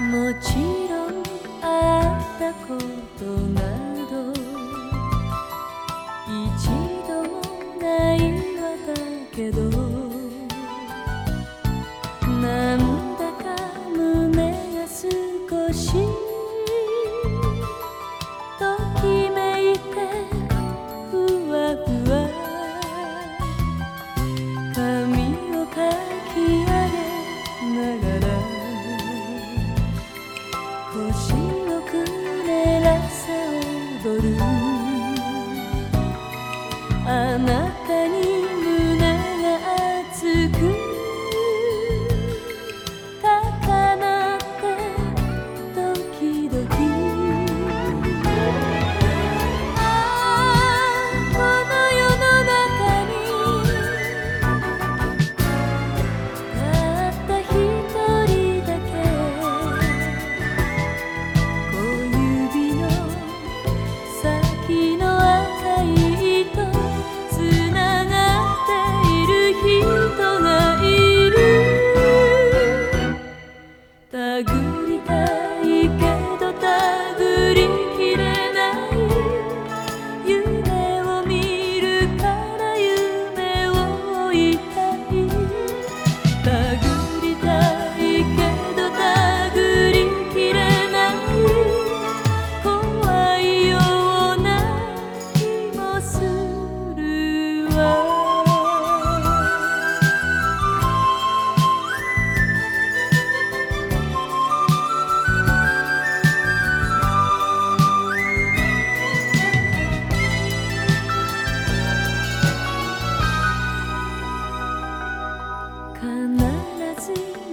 もちろん会ったことない anak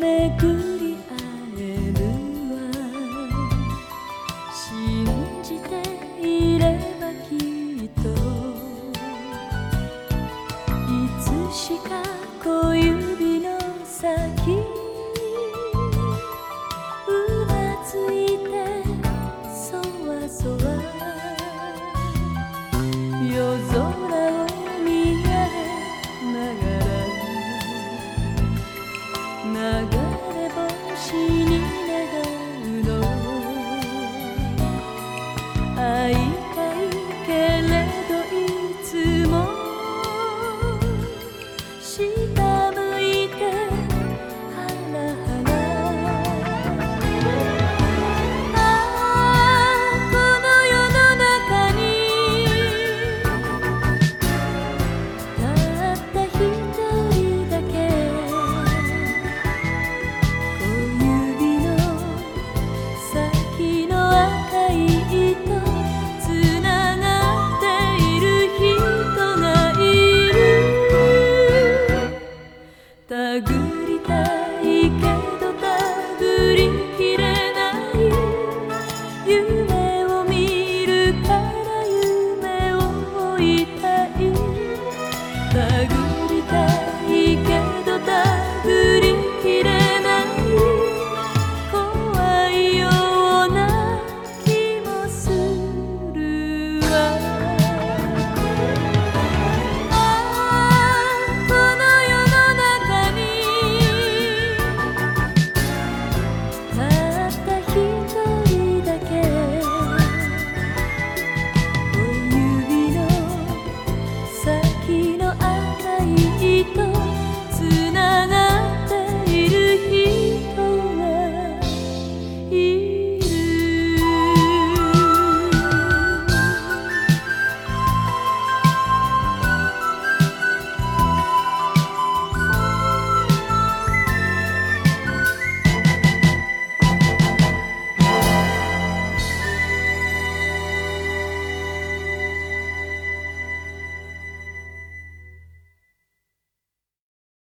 めく she